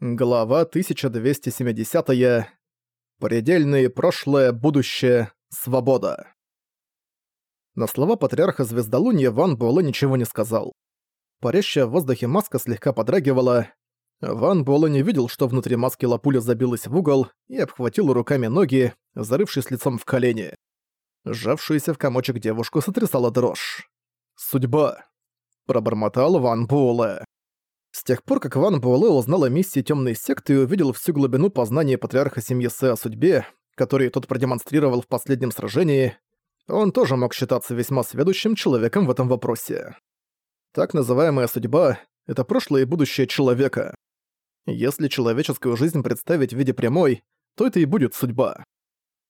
Глава 1270. -я. Предельные прошлое, будущее, свобода. На слова патриарха Звездолуния Ван Буэлэ ничего не сказал. Парящая в воздухе маска слегка подрагивала. Ван Буэлэ не видел, что внутри маски Лапуля забилась в угол и обхватил руками ноги, зарывшись лицом в колени. Сжавшуюся в комочек девушку сотрясала дрожь. «Судьба», — пробормотал Ван Буэлэ. С тех пор, как Ван Буэлэ узнал о миссии Темной Секты и увидел всю глубину познания патриарха семьи Сэ о судьбе, который тот продемонстрировал в последнем сражении, он тоже мог считаться весьма сведущим человеком в этом вопросе. Так называемая судьба — это прошлое и будущее человека. Если человеческую жизнь представить в виде прямой, то это и будет судьба.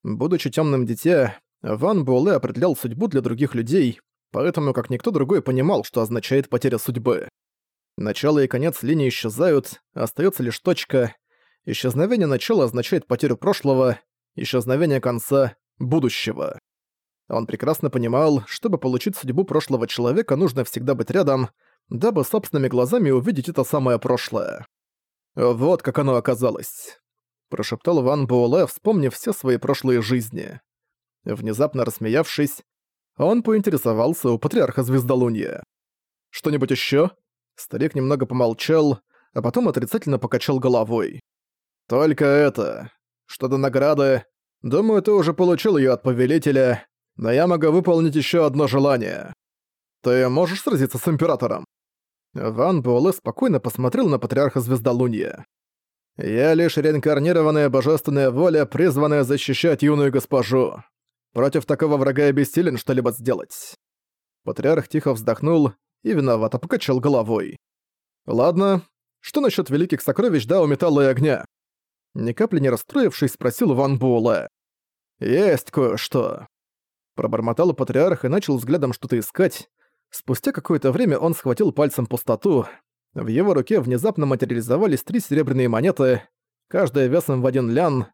Будучи темным дитя, Ван Буэлэ определял судьбу для других людей, поэтому как никто другой понимал, что означает потеря судьбы. Начало и конец линии исчезают, остается лишь точка. Исчезновение начала означает потерю прошлого, исчезновение конца — будущего. Он прекрасно понимал, чтобы получить судьбу прошлого человека, нужно всегда быть рядом, дабы собственными глазами увидеть это самое прошлое. «Вот как оно оказалось», — прошептал Ван Буэлэ, вспомнив все свои прошлые жизни. Внезапно рассмеявшись, он поинтересовался у патриарха Звездолуния. «Что-нибудь ещё?» Старик немного помолчал, а потом отрицательно покачал головой. «Только это. Что до награды, думаю, ты уже получил её от повелителя, но я могу выполнить ещё одно желание. Ты можешь сразиться с Императором?» Ван Буэлэ спокойно посмотрел на Патриарха Звездолуния. «Я лишь реинкарнированная божественная воля, призванная защищать юную госпожу. Против такого врага я бессилен что-либо сделать». Патриарх тихо вздохнул и виновато покачал головой. «Ладно, что насчет великих сокровищ Дао Металла и Огня?» Ни капли не расстроившись, спросил Ван Буэлэ. «Есть кое-что». Пробормотал патриарх и начал взглядом что-то искать. Спустя какое-то время он схватил пальцем пустоту. В его руке внезапно материализовались три серебряные монеты, каждая весом в один лян,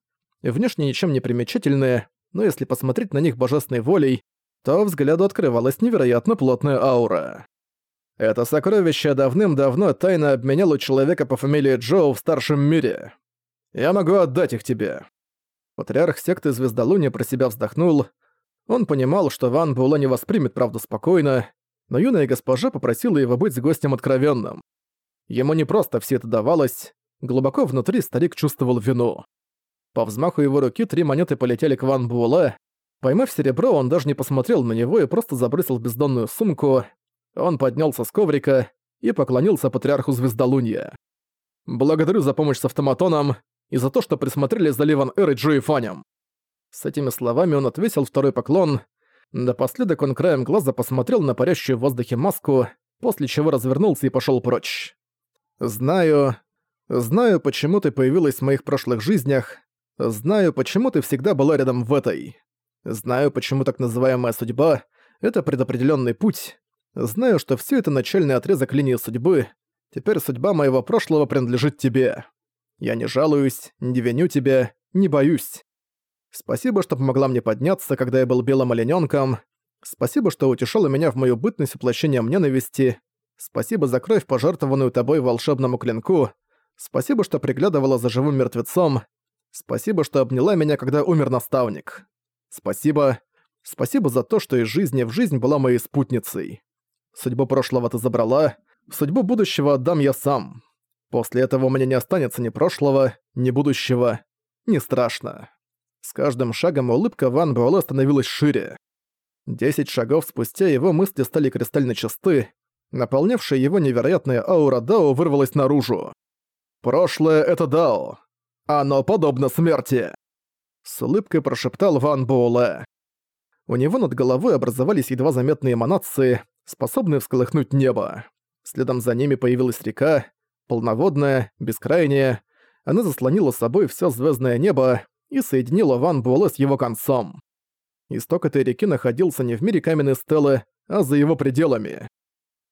внешне ничем не примечательные, но если посмотреть на них божественной волей, то взгляду открывалась невероятно плотная аура. Это сокровище давным-давно тайно обменял у человека по фамилии Джоу в старшем мире. Я могу отдать их тебе». Патриарх секты Звездолуния про себя вздохнул. Он понимал, что Ван Була не воспримет правду спокойно, но юная госпожа попросила его быть с гостем откровенным. Ему не просто все это давалось, глубоко внутри старик чувствовал вину. По взмаху его руки три монеты полетели к Ван Буэлэ. Поймав серебро, он даже не посмотрел на него и просто забросил в бездонную сумку. Он поднялся с коврика и поклонился патриарху Звездолунья. «Благодарю за помощь с автоматоном и за то, что присмотрели за Ливан Эр и Джо и Фанем». С этими словами он отвесил второй поклон. Напоследок он краем глаза посмотрел на парящую в воздухе маску, после чего развернулся и пошёл прочь. «Знаю... Знаю, почему ты появилась в моих прошлых жизнях. Знаю, почему ты всегда была рядом в этой. Знаю, почему так называемая судьба — это предопределённый путь, Знаю, что все это начальный отрезок линии судьбы. Теперь судьба моего прошлого принадлежит тебе. Я не жалуюсь, не виню тебя, не боюсь. Спасибо, что помогла мне подняться, когда я был белым оленёнком. Спасибо, что утешала меня в мою бытность воплощением ненависти. Спасибо за кровь, пожертвованную тобой волшебному клинку. Спасибо, что приглядывала за живым мертвецом. Спасибо, что обняла меня, когда умер наставник. Спасибо. Спасибо за то, что из жизни в жизнь была моей спутницей. Судьбу прошлого ты забрала, судьбу будущего отдам я сам. После этого у меня не останется ни прошлого, ни будущего. Не страшно. С каждым шагом улыбка Ван Буэлэ становилась шире. Десять шагов спустя его мысли стали кристально чисты, наполнявшая его невероятная аура Дао вырвалась наружу. «Прошлое — это Дао. Оно подобно смерти!» С улыбкой прошептал Ван Буэлэ. У него над головой образовались едва заметные эманации, способные всколыхнуть небо. Следом за ними появилась река, полноводная, бескрайняя. Она заслонила собой все звездное небо и соединила Ван Буэлэ с его концом. Исток этой реки находился не в мире каменной стелы, а за его пределами.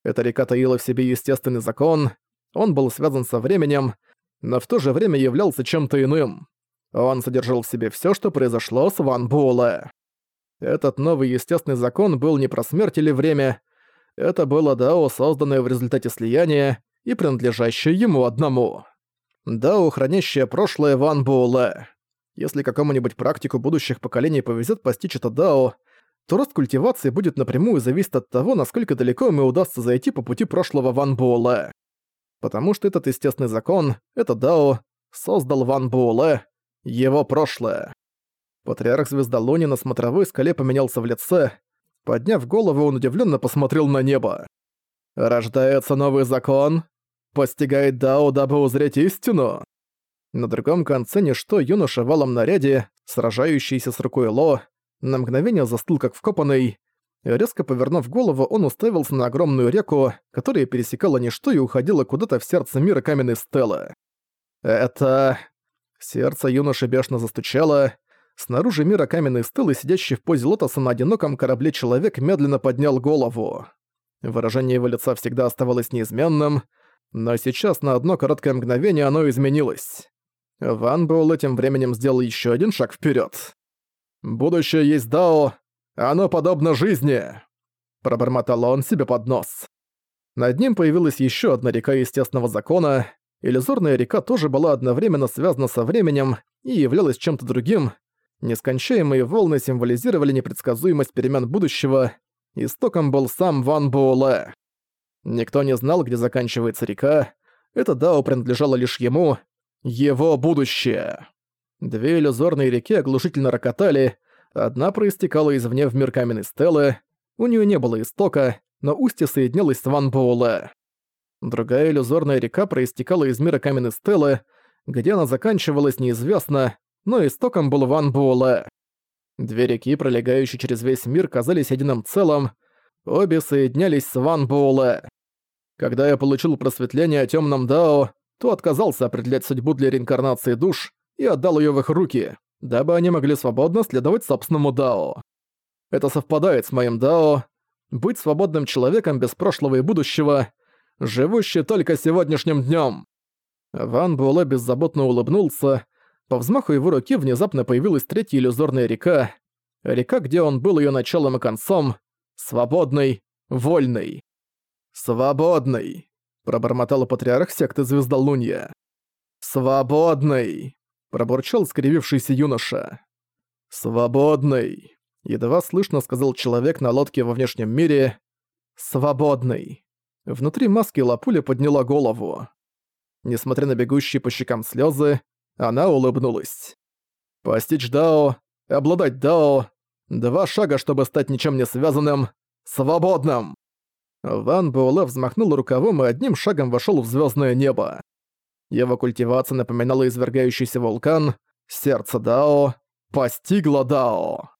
Эта река таила в себе естественный закон, он был связан со временем, но в то же время являлся чем-то иным. Он содержал в себе все, что произошло с Ван Буэлэ. Этот новый естественный закон был не про смерть или время, это было Дао, созданное в результате слияния и принадлежащее ему одному. Дао, хранящее прошлое Ван Буэлэ. Если какому-нибудь практику будущих поколений повезет постичь это Дао, то рост культивации будет напрямую зависеть от того, насколько далеко ему удастся зайти по пути прошлого Ван Буэлэ. Потому что этот естественный закон, это Дао, создал Ван Буэлэ, его прошлое. Патриарх Звездолуни на смотровой скале поменялся в лице. Подняв голову, он удивленно посмотрел на небо. «Рождается новый закон? Постигает Дао, дабы узреть истину?» На другом конце ничто юноша в валом наряде, сражающийся с рукой Ло, на мгновение застыл как вкопанный. Резко повернув голову, он уставился на огромную реку, которая пересекала ничто и уходила куда-то в сердце мира каменной стелы. «Это...» Сердце юноши бешено застучало. Снаружи мира каменной стелы, сидящий в позе лотоса на одиноком корабле человек медленно поднял голову. Выражение его лица всегда оставалось неизменным, но сейчас на одно короткое мгновение оно изменилось. Ван Буэлл этим временем сделал еще один шаг вперед. «Будущее есть Дао, оно подобно жизни!» Пробормотал он себе под нос. Над ним появилась еще одна река естественного закона. Иллюзорная река тоже была одновременно связана со временем и являлась чем-то другим. Нескончаемые волны символизировали непредсказуемость перемен будущего. Истоком был сам Ван Буэлэ. Никто не знал, где заканчивается река. Это Дао принадлежало лишь ему, его будущее. Две иллюзорные реки оглушительно рокотали, одна проистекала извне в мир каменной стелы, у нее не было истока, но устье соединялось с Ван Буэлэ. Другая иллюзорная река проистекала из мира каменной стелы, где она заканчивалась неизвестно, но истоком был Ван Буэлэ. Две реки, пролегающие через весь мир, казались единым целым, обе соединялись с Ван Буэлэ. Когда я получил просветление о темном Дао, то отказался определять судьбу для реинкарнации душ и отдал ее в их руки, дабы они могли свободно следовать собственному Дао. Это совпадает с моим Дао. Быть свободным человеком без прошлого и будущего, живущий только сегодняшним днем. Ван Буэлэ беззаботно улыбнулся. По взмаху его руки внезапно появилась третья иллюзорная река. Река, где он был ее началом и концом. Свободный, вольный. Свободный пробормотал патриарх секты Звездолунья. «Свободный!» – пробурчал скривившийся юноша. «Свободный!» – едва слышно сказал человек на лодке во внешнем мире. «Свободный!» Внутри маски Лапуля подняла голову. Несмотря на бегущие по щекам слезы, она улыбнулась. «Постичь Дао, обладать Дао, два шага, чтобы стать ничем не связанным, свободным!» Ван Буэлэ взмахнул рукавом и одним шагом вошел в звездное небо. Его культивация напоминала извергающийся вулкан, сердце Дао постигло Дао.